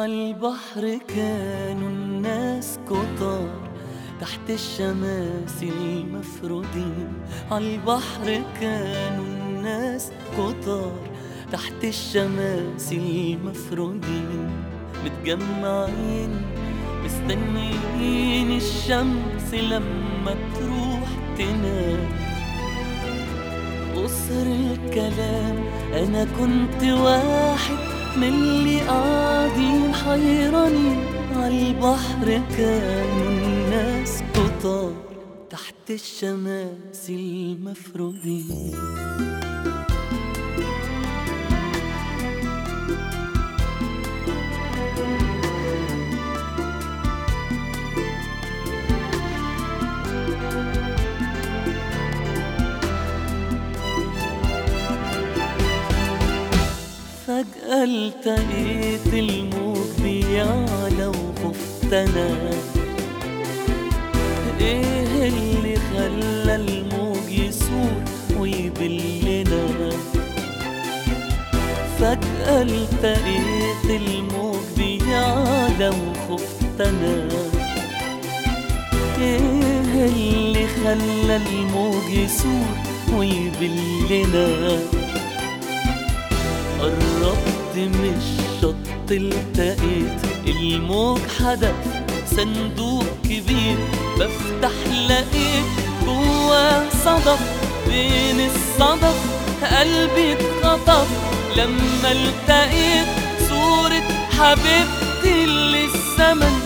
عالبحر كانوا الناس كتار تحت الشماس المفرودين عالبحر كانوا الناس كتار تحت الشماس المفرودين متجمعين مستنيين الشمس لما تروح تنام. قصر الكلام أنا كنت واحد من اللي قاعدين حيرانين عالبحر كانوا الناس كتار تحت الشماس المفرودين. ألتقيت الموج بيعلى وخفت أنا إيه اللي خلى الموج يسور ويبلنا؟ فجأة ألتقيت الموج بيعلى وخفت أنا إيه اللي خلى الموج يسور ويبلنا؟ قربت من الشط التقيت الموج حدف صندوق كبير بفتح لقيت جواه صدف بين الصدف قلبي اتخطف لما التقيت صورة حبيبتي اللي الزمن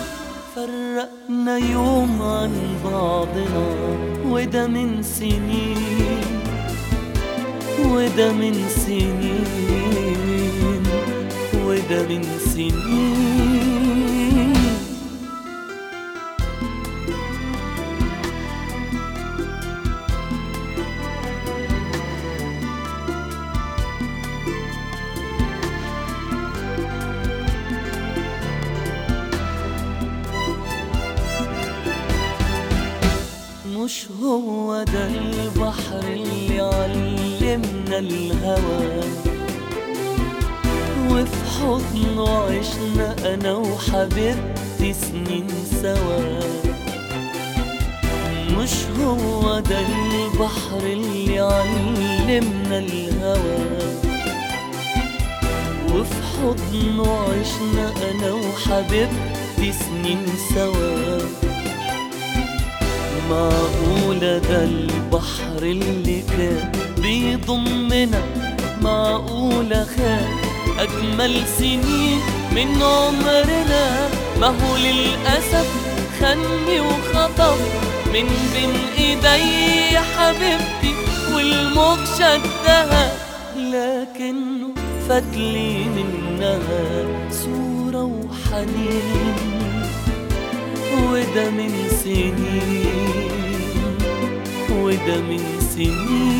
فرقنا يوم عن بعضنا وده من سنين وده من سنين وده من سنين مش هو ده البحر اللي علمنا الهوى؟ وفي حضنه عشنا أنا وحبيبتي سنين سوا. مش هو ده البحر اللي علمنا الهوى. وفي حضنه عشنا أنا وحبيبتي سنين سوا. معقولة ده البحر اللي كان بيضمنا؟ معقولة خان أجمل سنين من عمرنا. ما هو للأسف خني وخطف من بين إيدي حبيبتي والموج شدها لكنه فاتلي منها صورة وحنين وده من سنين وده من سنين.